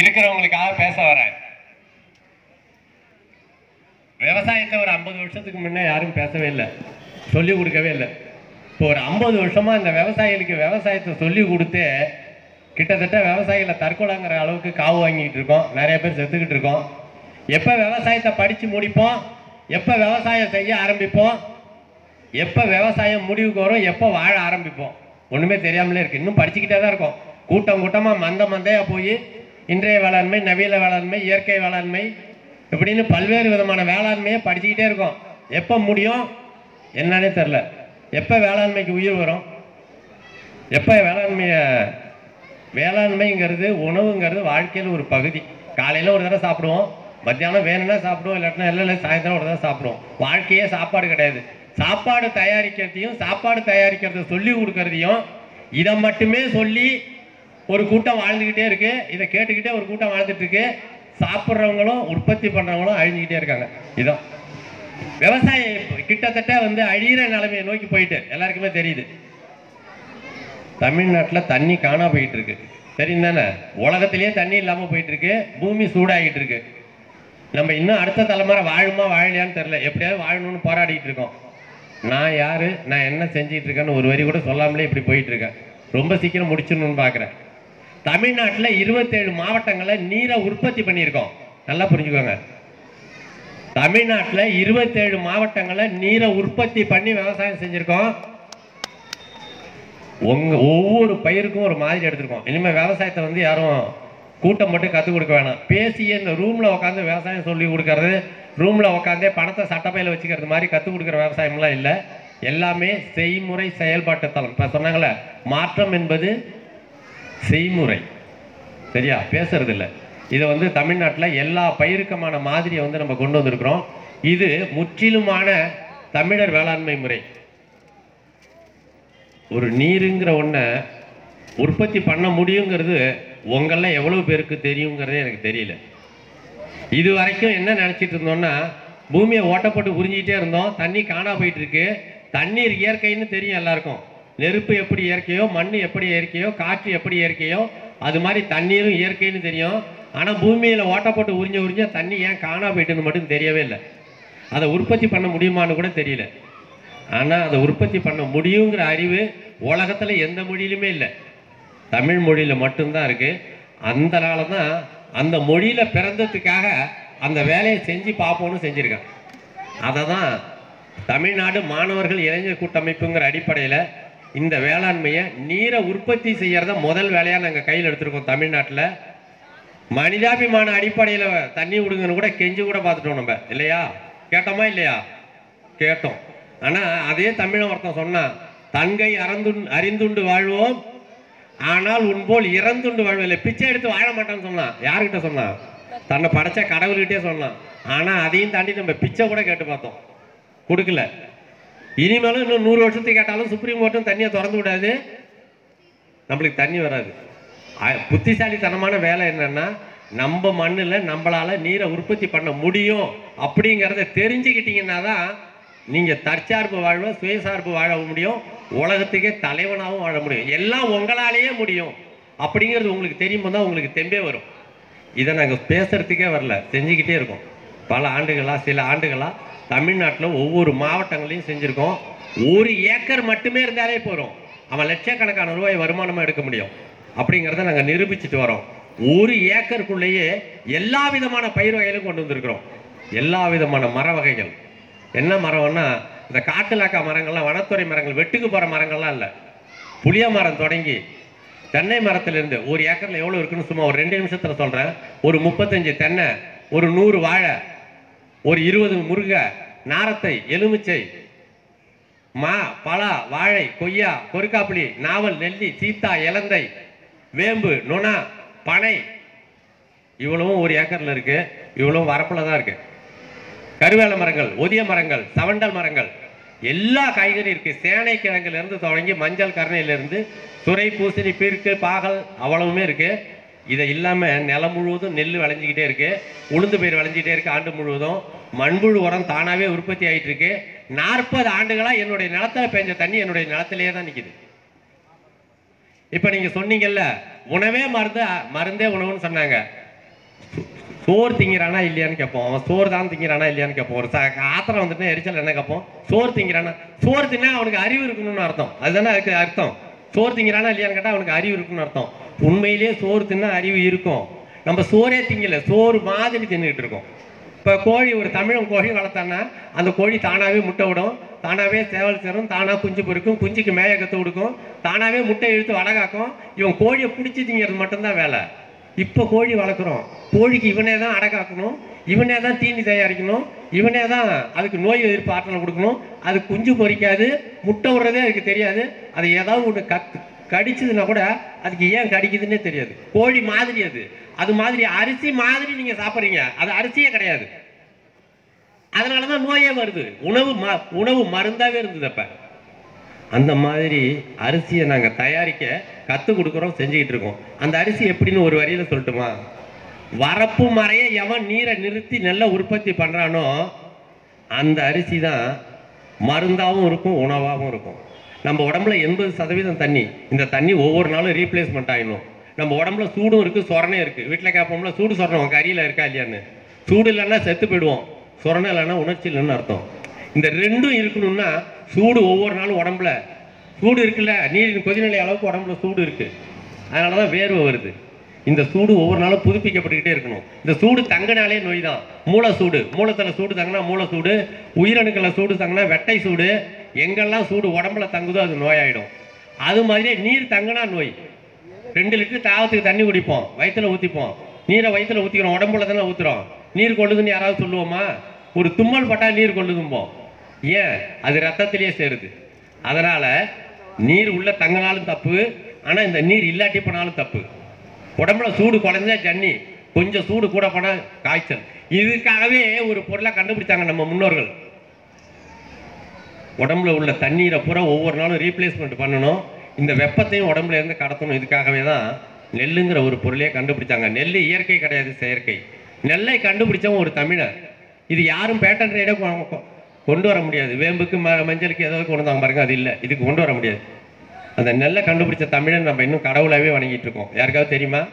இருக்கிறவங்களுக்காக பேச வரேன் விவசாயத்தை ஒரு ஐம்பது வருஷத்துக்கு முன்னே யாரும் பேசவே இல்லை. சொல்லி கொடுக்கவே இல்லை. இப்போ ஒரு ஐம்பது வருஷமா இந்த விவசாயிகளுக்கு விவசாயத்தை சொல்லி கொடுத்து கிட்டத்தட்ட விவசாயிகளை தற்கொலைங்கிற அளவுக்கு காவு வாங்கிட்டு இருக்கோம். நிறைய பேர் செத்துக்கிட்டு இருக்கோம். எப்போ விவசாயத்தை படித்து முடிப்போம்? எப்போ விவசாயம் செய்ய ஆரம்பிப்போம்? எப்போ விவசாயம் முடிவுக்கு வரும்? எப்போ வாழ ஆரம்பிப்போம்? ஒன்றுமே தெரியாமலே இருக்கு. இன்னும் படிச்சுக்கிட்டே தான் இருக்கும். கூட்டம் கூட்டமாக மந்த மந்தையாக போய் இன்றைய வேளாண்மை நவீன வேளாண்மை இயற்கை வேளாண்மை இப்படின்னு பல்வேறு விதமான வேளாண்மையை படிச்சுக்கிட்டே இருக்கோம். எப்போ முடியும்? என்னன்னே தெரில எப்போ வேளாண்மைக்கு உயிர் வரும்? எப்போ வேளாண்மையை வேளாண்மைங்கிறது உணவுங்கிறது வாழ்க்கையில் ஒரு பகுதி. காலையில் ஒரு தடவை சாப்பிடுவோம் மத்தியானம் வேணும்னா சாப்பிடுவோம் இல்லாட்டினா இல்லை இல்லை சாயந்தரம் ஒரு தடவை சாப்பிடுவோம். வாழ்க்கையே சாப்பாடு கிடையாது. சாப்பாடு தயாரிக்கிறதையும் சாப்பாடு தயாரிக்கிறத சொல்லி கொடுக்கறதையும் இதை மட்டுமே சொல்லி ஒரு கூட்டம் வாழ்ந்துக்கிட்டே இருக்கு. இதை கேட்டுக்கிட்டே ஒரு கூட்டம் வாழ்ந்துட்டு இருக்கு. சாப்பிட்றவங்களும் உற்பத்தி பண்ணுறவங்களும் அழிஞ்சுக்கிட்டே இருக்காங்க. இதான். விவசாயம் கிட்டத்தட்ட வந்து அழியிற நிலைமையை நோக்கி போயிட்டு எல்லாருக்குமே தெரியுது. தமிழ்நாட்டில் தண்ணி காணா போயிட்டு இருக்கு. தெரியும் தானே? உலகத்திலேயே தண்ணி இல்லாமல் போயிட்டு இருக்கு. பூமி சூடாகிட்டு இருக்கு. நம்ம இன்னும் அடுத்த தலைமுறை வாழுமா வாழலையான்னு தெரில எப்படியாவது வாழணும்னு போராடிட்டு இருக்கோம். நான் யாரு? நான் என்ன செஞ்சிட்டு இருக்கேன்னு ஒரு வரி கூட சொல்லாமலே இப்படி போயிட்டு இருக்கேன். ரொம்ப சீக்கிரம் முடிச்சிடணும்னு பார்க்குறேன் தமிழ்நாட்டில் இருபத்தேழு மாவட்டங்களில் நீரை உற்பத்தி பண்ணியிருக்கோம். நல்லா புரிஞ்சுக்கோங்க. தமிழ்நாட்டில் இருபத்தேழு மாவட்டங்களில் நீரை உற்பத்தி பண்ணி விவசாயம் செஞ்சுருக்கோம். உங்க ஒவ்வொரு பயிருக்கும் ஒரு மாதிரி எடுத்திருக்கோம். இனிமேல் விவசாயத்தை வந்து யாரும் கூட்டம் மட்டும் கற்றுக் கொடுக்க வேணாம். பேசியே இந்த ரூமில் உட்காந்து விவசாயம் சொல்லி கொடுக்கறது ரூமில் உட்காந்தே பணத்தை சட்டப்பையில் வச்சுக்கிறது மாதிரி கற்றுக் கொடுக்குற விவசாயம்லாம் இல்லை. எல்லாமே செய்முறை செயல்பாட்டு தளம். இப்போ சொன்னாங்களே மாற்றம் என்பது செய்முறை. சரியா? பேசுறதில்ல. இல்லை இதை வந்து தமிழ்நாட்டில் எல்லா பயிருக்கமான மாதிரியை வந்து நம்ம கொண்டு வந்திருக்கிறோம். இது முற்றிலுமான தமிழர் வேளாண்மை முறை. ஒரு நீருங்கிற ஒன்றை உற்பத்தி பண்ண முடியுங்கிறது உங்கள எவ்வளோ பேருக்கு தெரியுங்கிறதே எனக்கு தெரியல. இது வரைக்கும் என்ன நினச்சிட்டு இருந்தோம்னா பூமியை ஓட்டப்பட்டு உறிஞ்சிக்கிட்டே இருந்தோம். தண்ணி காணா போயிட்டு இருக்கு. தண்ணீர் இயற்கைன்னு தெரியும் எல்லாருக்கும். நெருப்பு எப்படி இயற்கையோ மண் எப்படி இயற்கையோ காற்று எப்படி இயற்கையோ அது மாதிரி தண்ணீரும் இயற்கைன்னு தெரியும். ஆனால் பூமியில் ஓட்டப்பட்டு உறிஞ்ச உறிஞ்ச தண்ணி ஏன் காணா போயிட்டுன்னு மட்டும் தெரியவே இல்லை. அதை உற்பத்தி பண்ண முடியுமான்னு கூட தெரியல. ஆனால் அதை உற்பத்தி பண்ண முடியுங்கிற அறிவு உலகத்தில் எந்த மொழியிலுமே இல்லை. தமிழ் மொழியில் மட்டும்தான் இருக்குது அந்தனால தான் அந்த மொழியில் பிறந்ததுக்காக அந்த வேலையை செஞ்சு பார்ப்போம்னு செஞ்சுருக்கேன். அதை தான் தமிழ்நாடு மாணவர்கள் இளைஞர் கூட்டமைப்புங்கிற அடிப்படையில் இந்த வேளாண்மையை நீரை உற்பத்தி செய்யறத முதல் வேலையாக நாங்கள் கையில் எடுத்திருக்கோம் தமிழ்நாட்டில். மனிதாபிமான அடிப்படையில் தண்ணி விடுங்கன்னு கூட கெஞ்சி கூட பார்த்துட்டோம் நம்ம. இல்லையா? கேட்டோமா இல்லையா? கேட்டோம். ஆனால் அதே தமிழன் ஒருத்தன் சொன்னான் தங்கை அறந்து அறிந்துண்டு வாழ்வோம். ஆனால் உன்போல் இறந்துண்டு வாழ்வில்லை பிச்சை எடுத்து வாழ மாட்டான்னு சொன்னான். யாருக்கிட்ட சொன்னான்? தன்னை படைச்ச கடவுள்கிட்டே சொன்னான். ஆனால் அதையும் தாண்டி நம்ம பிச்சை கூட கேட்டு பார்த்தோம். கொடுக்கல. இனிமேலும் இன்னும் நூறு வருஷத்துக்கு கேட்டாலும் சுப்ரீம் கோர்ட்டும் தண்ணியை திறந்து விடாது. நம்மளுக்கு தண்ணி வராது. புத்திசாலித்தனமான வேலை என்னன்னா நம்ம மண்ணில் நம்மளால நீரை உற்பத்தி பண்ண முடியும் அப்படிங்கிறத தெரிஞ்சுக்கிட்டீங்கன்னா தான் நீங்கள் தற்சார்பு வாழ்வை சுயசார்பு வாழ முடியும். உலகத்துக்கே தலைவனாகவும் வாழ முடியும். எல்லாம் உங்களாலேயே முடியும். அப்படிங்கிறது உங்களுக்கு தெரியுமா தான் உங்களுக்கு தெம்பே வரும். இதை நாங்கள் பேசுகிறதுக்கே வரல. செஞ்சுக்கிட்டே இருக்கோம். பல ஆண்டுகளாக சில ஆண்டுகளாக தமிழ்நாட்டில் ஒவ்வொரு மாவட்டங்களையும் செஞ்சுருக்கோம். ஒரு ஏக்கர் மட்டுமே இருந்தாலே போகிறோம் அவன் லட்சக்கணக்கான ரூபாய் வருமானமாக எடுக்க முடியும். அப்படிங்கிறத நாங்கள் நிரூபிச்சுட்டு வரோம். ஒரு ஏக்கருக்குள்ளேயே எல்லா விதமான பயிர் வகைகளும் கொண்டு வந்திருக்கிறோம். எல்லா விதமான மர வகைகள். என்ன மரம்னா இந்த காட்டுலாக்கா மரங்கள்லாம் வனத்துறை மரங்கள் வெட்டுக்கு போகிற மரங்கள்லாம் இல்லை. புளிய மரம் தொடங்கி தென்னை மரத்திலிருந்து ஒரு ஏக்கரில் எவ்வளோ இருக்குன்னு சும்மா ஒரு ரெண்டு நிமிஷத்தில் சொல்கிறேன் ஒரு முப்பத்தஞ்சு தென்னை ஒரு நூறு வாழை ஒரு இருபது முருகை நாரத்தை எலுமிச்சை மா பலா வாழை கொய்யா கொருக்காப்புளி நாவல் நெல்லி சீத்தா இலந்தை வேம்பு நுணா பனை. இவ்வளவும் ஒரு ஏக்கரில் இருக்கு. இவ்வளவும் வரப்பில் தான் இருக்கு. கருவேல மரங்கள் ஒதிய மரங்கள் சவண்டல் மரங்கள் எல்லா காய்கறியும் இருக்கு. சேனை கிழங்குல இருந்து தொடங்கி மஞ்சள் கருணையிலேருந்து துறை பூசணி பீர்க்கு பாகல் அவ்வளவுமே இருக்குது இதை இல்லாமல் நிலம் முழுவதும் நெல் விளைஞ்சிக்கிட்டே இருக்கு. உளுந்து பயிர் விளைஞ்சிக்கிட்டே இருக்கு ஆண்டு முழுவதும். மண்புழு உரம் தானாகவே உற்பத்தி ஆகிட்டு இருக்கு நாற்பது ஆண்டுகளாக என்னுடைய நிலத்தில் பெஞ்ச தண்ணி என்னுடைய நிலத்திலேயே தான் நிற்கிது இப்போ நீங்கள் சொன்னீங்கல்ல உணவே மருந்து மருந்தே உணவுன்னு சொன்னாங்க. சோறு திங்கிறானா இல்லையான்னு கேட்போம் அவன் சோறு தான் திங்கிறானா இல்லையான்னு கேட்போம் ஒரு ஆத்திரம் வந்துட்டு எரிச்சல் என்ன கேட்போம் சோறு திங்கிறானா? சோறு தின்னா அவனுக்கு அறிவு இருக்கணும்னு அர்த்தம். அதுதானே அதுக்கு அர்த்தம். சோறு திங்கிறானா இல்லையான்னு கேட்டால் அவனுக்கு அறிவு இருக்குன்னு அர்த்தம். உண்மையிலேயே சோறு தின்னா அறிவு இருக்கும். நம்ம சோறே திங்கல சோறு மாதிரி தின்னுட்டு இருக்கோம். இப்போ கோழி ஒரு தமிழன் கோழி வளர்த்தான்னா அந்த கோழி தானாகவே முட்டை விடும். தானாகவே சேவல் சேரும் தானாக குஞ்சு பொறுக்கும் குஞ்சுக்கு மேய கற்று கொடுக்கும். தானாகவே முட்டை இழுத்து வடகாக்கும் இவன் கோழியை பிடிச்சி திங்கிறது மட்டும்தான் வேலை. இப்போ கோழி வளர்க்குறோம். கோழிக்கு இவனே தான் அடகாக்கணும் இவனே தான் தீனி தயாரிக்கணும். இவனே தான் அதுக்கு நோய் எதிர்ப்பு ஆற்றல் கொடுக்கணும். அது குஞ்சு பொறிக்காது முட்டை விடுறதே அதுக்கு தெரியாது. அது ஏதாவது ஒன்று கத்து. கடிச்சதுன்னா கூட அதுக்கு ஏன் கடிக்குதுன்னே தெரியாது. கோழி மாதிரி அது. அது மாதிரி அரிசி மாதிரி நீங்கள் சாப்பிட்றீங்க. அது அரிசியே கிடையாது. அதனால தான் நோயே வருது. உணவு ம உணவு மருந்தாவே இருந்தது அப்போ. அந்த மாதிரி அரிசியை நாங்கள் தயாரிக்க கற்றுக் கொடுக்குறோம் செஞ்சுக்கிட்டு இருக்கோம். அந்த அரிசி எப்படின்னு ஒரு வரியில் சொல்லட்டுமா? வரப்பு மறைய எவன் நீரை நிறுத்தி நெல்லை உற்பத்தி பண்ணுறானோ அந்த அரிசி தான் மருந்தாகவும் இருக்கும் உணவாகவும் இருக்கும். நம்ம உடம்புல எண்பது சதவீதம் தண்ணி. இந்த தண்ணி ஒவ்வொரு நாளும் ரீப்ளேஸ்மெண்ட் ஆகிடும் நம்ம உடம்புல சூடும் இருக்குது சொரணையும் இருக்குது வீட்டில் கேட்போம்ல சூடு சொரணம் உங்கள் அரியில் இருக்கா இல்லையான்னு? சூடு இல்லைன்னா செத்து போயிடுவோம். சொரணை இல்லைன்னா உணர்ச்சி இல்லைன்னு அர்த்தம். இந்த ரெண்டும் இருக்கணும்னா சூடு ஒவ்வொரு நாளும் உடம்புல. சூடு இருக்குல்ல நீரின் கொதிநிலை அளவுக்கு உடம்புல சூடு இருக்குது அதனால தான் வேர்வை வருது. இந்த சூடு ஒவ்வொரு நாளும் புதுப்பிக்கப்பட்டுக்கிட்டே இருக்கணும். இந்த சூடு தங்கினாலே நோய் தான். மூளை சூடு. மூலத்தில் சூடு தங்கினா மூளை சூடு. உயிரணுக்களை சூடு தங்கினா வெட்டை சூடு. எங்கெல்லாம் சூடு உடம்புல தங்குதோ அது நோயாயிடும். அது மாதிரியே நீர் தங்கினா நோய். ரெண்டு லிட்டர் தாகத்துக்கு தண்ணி குடிப்போம். வயிற்றுல ஊற்றிப்போம் நீரை வயிற்றுல ஊற்றிக்கிறோம் உடம்புல தானே ஊற்றுறோம் நீர் கொள்ளுதுன்னு யாராவது சொல்லுவோமா? ஒரு தும்மல் பட்டால் நீர் கொள்ளுதும்போம். ஏன்? அது ரத்தத்திலேயே சேருது. அதனால் நீர் உள்ளே தங்கினாலும் தப்பு. ஆனால் இந்த நீர் இல்லாட்டி போனாலும் தப்பு. உடம்புல சூடு குறைஞ்சா ஜன்னி. கொஞ்சம் சூடு கூட போனால் காய்ச்சல். இதுக்காகவே ஒரு பொருளை கண்டுபிடிச்சாங்க நம்ம முன்னோர்கள். உடம்புல உள்ள தண்ணீரை பூரா ஒவ்வொரு நாளும் ரீப்ளேஸ்மெண்ட் பண்ணணும். இந்த வெப்பத்தையும் உடம்புல இருந்து கடத்தணும். இதுக்காகவே தான் நெல்லுங்கிற ஒரு பொருளையே கண்டுபிடிச்சாங்க. நெல் இயற்கை கிடையாது செயற்கை. நெல்லை கண்டுபிடிச்சவன் ஒரு தமிழர். இது யாரும் பேட்டன் ரேடே கொண்டு வர முடியாது. வேம்புக்கு ம மஞ்சளுக்கு ஏதாவது கொண்டு வந்தாங்க பாருங்க அது இல்லை. இதுக்கு கொண்டு வர முடியாது. அந்த நெல்லை கண்டுபிடிச்ச தமிழன் நம்ம இன்னும் கடவுளாகவே வணங்கிட்டு இருக்கோம். யாருக்காவது தெரியுமா?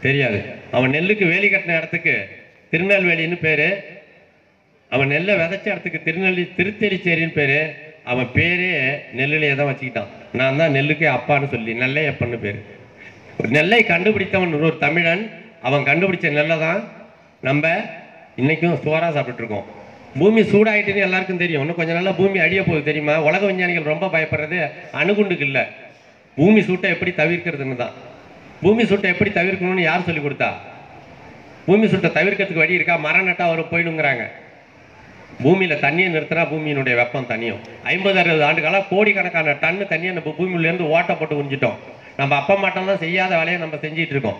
தெரியாது. அவன் நெல்லுக்கு வேலி கட்டின இடத்துக்கு திருநெல்வேலின்னு பேர். அவன் நெல்லை விதைச்ச இடத்துக்கு திருநெல்லி திருத்தெரிச்சேரின்னு பேரு. அவன் பேரே நெல்லுலையே தான் வச்சுக்கிட்டான். நான் தான் நெல்லுக்கே அப்பான்னு சொல்லி நெல்லையப்பன்னு பேரு. ஒரு நெல்லை கண்டுபிடித்தவன் ஒரு தமிழன். அவன் கண்டுபிடிச்ச நெல்லை தான் நம்ம இன்னைக்கும் சோறா சாப்பிட்டுருக்கோம். பூமி சூடாயிட்டுன்னு எல்லாருக்கும் தெரியும். இன்னும் கொஞ்சம் நாளாக பூமி அழிய போகுது தெரியுமா? உலக விஞ்ஞானிகள் ரொம்ப பயப்படுறது அணுகுண்டுக்கு இல்லை. பூமி சூட்டை எப்படி தவிர்க்கிறதுன்னு தான். பூமி சூட்டை எப்படி தவிர்க்கணும்னு யார் சொல்லி கொடுத்தா? பூமி சூட்டை தவிர்க்கிறதுக்கு வழி இருக்கா? மரம் நட்டா அவர் போயிடுங்கிறாங்க. பூமியில் தண்ணியை நிறுத்தினா பூமியினுடைய வெப்பம் தனியும் ஐம்பது அறுபது ஆண்டுகளாக கோடிக்கணக்கான டன்னு தண்ணியை நம்ம பூமியிலேருந்து ஓட்டை போட்டு உறிஞ்சிட்டோம். நம்ம அப்பா மாட்டம் தான் செய்யாத வேலையை நம்ம செஞ்சிட்டு இருக்கோம்.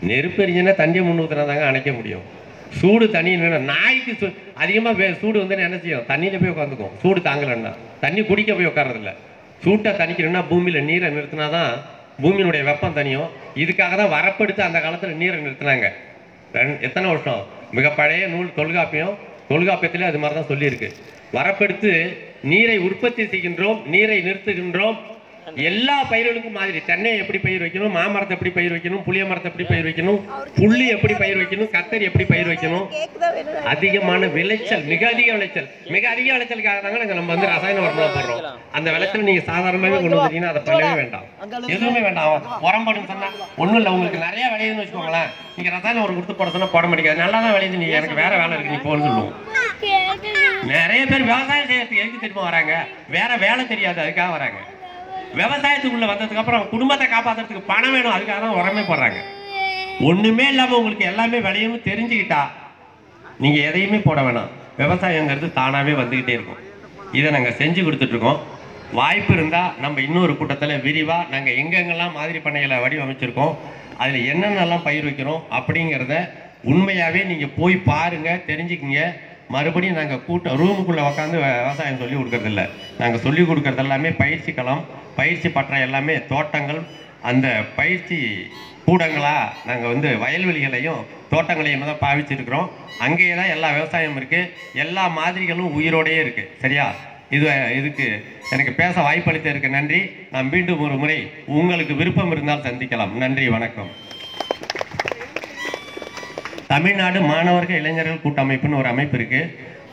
நெருப்பு எரிஞ்சுன்னா தண்ணியை முன் தாங்க அணைக்க முடியும். சூடு தண்ணி நாய்க்கு சூ அதிகமாக வே சூடு வந்து என்ன செய்யும்? தண்ணியில் போய் உட்காந்துக்கும் சூடு தாங்கலைன்னா. தண்ணி குடிக்க போய் உட்கார்றதில்ல சூட்டை தணிக்கணும்னா பூமியில் நீரை நிறுத்தினா தான் பூமியினுடைய வெப்பம் தனியும் இதுக்காக தான் வரப்படுத்து அந்த காலத்தில் நீரை நிறுத்தினாங்க. ரெண்- எத்தனை வருஷம்? மிக பழைய நூல் தொல்காப்பியம் தொல்காப்பியத்திலே அது மாதிரி தான் சொல்லியிருக்கு. வரப்படுத்து நீரை உற்பத்தி செய்கின்றோம் நீரை நிறுத்துகின்றோம் எல்லா பயிர்களுக்கும் மாதிரி தென்னை எப்படி பயிர் வைக்கணும் மாமரத்தை எப்படி பயிர் வைக்கணும் புளிய மரத்தை எப்படி பயிர் வைக்கணும் புள்ளி எப்படி பயிர் வைக்கணும் கத்தரி எப்படி பயிர் வைக்கணும்? அதிகமான விளைச்சல் மிக அதிக விளைச்சல். மிக அதிக விளைச்சலுக்காக தாங்க நாங்க நம்ம வந்து ரசாயன உரம்லாம் போடுறோம். அந்த விளைச்சல் நீங்க சாதாரணமாகவே கொண்டு வந்தீங்கன்னா அதை பண்ணவே வேண்டாம். எதுவுமே வேண்டாம். உரம் போடுன்னு சொன்னா ஒண்ணும் இல்லை உங்களுக்கு நிறைய விளையுதுன்னு வச்சுக்கோங்களேன். நீங்க ரசாயன உரம் கொடுத்து போட சொன்னா போட மாட்டேங்குது நல்லா தான் விளையுது. நீ எனக்கு வேற வேலை இருக்கு நீ போன்னு சொல்லுவோம். நிறைய பேர் விவசாயம் செய்யறதுக்கு எதுக்கு தெரியுமா வராங்க? வேற வேலை தெரியாது அதுக்காக வராங்க. விவசாயத்துக்குள்ள வந்ததுக்கு அப்புறம் குடும்பத்தை காப்பாத்துறதுக்கு பணம் வேணும். அதுக்காக தான் உரமே போடுறாங்க. ஒண்ணுமே இல்லாம உங்களுக்கு எல்லாமே விளையும் தெரிஞ்சுக்கிட்டா நீங்க எதையுமே போட வேணாம். விவசாயங்கிறது தானாவே வந்துகிட்டே இருக்கும். இதை நாங்க செஞ்சு கொடுத்துட்டு இருக்கோம் வாய்ப்பு இருந்தா நம்ம இன்னொரு கூட்டத்துல விரிவா நாங்க எங்கெங்கெல்லாம் மாதிரி பண்ணைகளை வடிவமைச்சிருக்கோம் அதுல என்னென்னலாம் பயிர் வைக்கிறோம் அப்படிங்கிறத உண்மையாவே நீங்க போய் பாருங்க தெரிஞ்சுக்கிங்க. மறுபடியும் நாங்கள் கூட்டம் ரூமுக்குள்ளே உட்காந்து விவசாயம் சொல்லி கொடுக்கறதில்ல. நாங்கள் சொல்லி கொடுக்கறது எல்லாமே பயிற்சி களம் பயிற்சி பற்ற எல்லாமே தோட்டங்கள். அந்த பயிற்சி கூடங்களாக நாங்கள் வந்து வயல்வெளிகளையும் தோட்டங்களையும் தான் பாவிச்சிருக்கிறோம். அங்கேயே தான் எல்லா விவசாயம் இருக்குது எல்லா மாதிரிகளும் உயிரோடையே இருக்குது சரியா? இது இதுக்கு எனக்கு பேச வாய்ப்பளித்ததற்கு நன்றி. நான் மீண்டும் ஒரு முறை உங்களுக்கு விருப்பம் இருந்தால் சந்திக்கலாம். நன்றி வணக்கம். தமிழ்நாடு மாணவர்கள் இளைஞர்கள் கூட்டமைப்புன்னு ஒரு அமைப்பு இருக்குது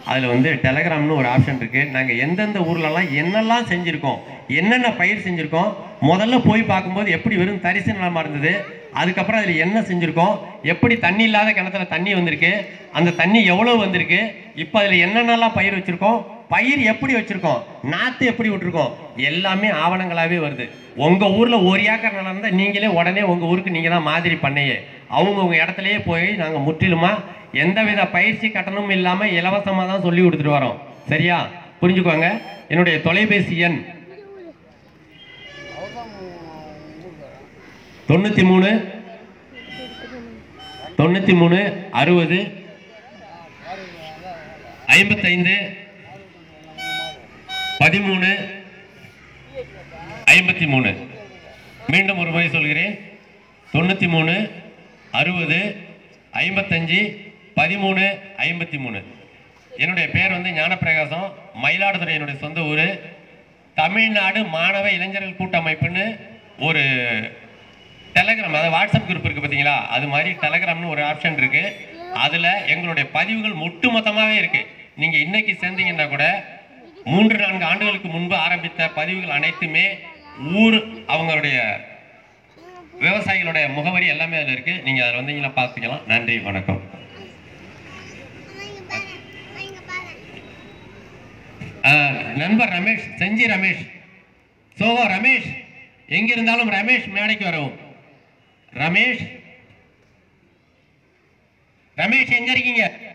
அதில் வந்து டெலகிராம்னு ஒரு ஆப்ஷன் இருக்குது நாங்கள் எந்தெந்த ஊர்லலாம் என்னெல்லாம் செஞ்சுருக்கோம் என்னென்ன பயிர் செஞ்சுருக்கோம் முதல்ல போய் பார்க்கும்போது எப்படி வெறும் தரிசு நிலமாக இருந்தது அதுக்கப்புறம் அதில் என்ன செஞ்சுருக்கோம் எப்படி தண்ணி இல்லாத கிணத்துல தண்ணி வந்திருக்கு அந்த தண்ணி எவ்வளோ வந்திருக்கு இப்போ அதில் என்னென்னலாம் பயிர் வச்சுருக்கோம் பயிர் எப்படி வச்சுருக்கோம் நாற்று எப்படி விட்டுருக்கோம் எல்லாமே ஆவணங்களாகவே வருது. உங்கள் ஊரில் ஒரு ஏக்கர் நிலம் இருந்தால் நீங்களே உடனே உங்கள் ஊருக்கு நீங்கள் தான் மாதிரி பண்ணையே. அவங்கவுங்க இடத்துலையே போய் நாங்கள் முற்றிலுமாக எந்தவித பயிற்சி கட்டணமும் இல்லாமல் இலவசமாக தான் சொல்லி கொடுத்துட்டு வரோம். சரியா? புரிஞ்சுக்கோங்க. என்னுடைய தொலைபேசி எண் தொண்ணூற்றி மூணு தொண்ணூற்றி மூணு அறுபது ஐம்பத்தைந்து பதிமூணு ஐம்பத்தி மூணு. மீண்டும் ஒரு முறை சொல்கிறேன். தொண்ணூற்றி மூணு அறுபது ஐம்பத்தஞ்சு பதிமூணு ஐம்பத்தி மூணு என்னுடைய பேர் வந்து ஞானப்பிரகாசம். மயிலாடுதுறை என்னுடைய சொந்த ஊர். தமிழ்நாடு மாணவ இளைஞர்கள் கூட்டமைப்புன்னு ஒரு டெலகிராம் அதாவது வாட்ஸ்அப் குரூப் இருக்குது பார்த்தீங்களா அது மாதிரி டெலகிராம்னு ஒரு ஆப்ஷன் இருக்குது அதில் எங்களுடைய பதிவுகள் ஒட்டுமொத்தமாகவே இருக்குது நீங்கள் இன்றைக்கி சேர்ந்தீங்கன்னா கூட மூன்று நான்கு ஆண்டுகளுக்கு முன்பு ஆரம்பித்த பதிவுகள் அனைத்துமே ஊர் அவங்களுடைய விவசாயிகளுடைய முகவரி எல்லாமே அதில் இருக்குது நீங்கள் அதில் வந்தீங்கன்னா பார்த்துக்கலாம். நன்றி வணக்கம். நண்பர் ரமேஷ் செஞ்சி ரமேஷ். சோகோ ரமேஷ் எங்கிருந்தாலும் ரமேஷ் மேடைக்கு வரவும். ரமேஷ். ரமேஷ் எங்க இருக்கீங்க?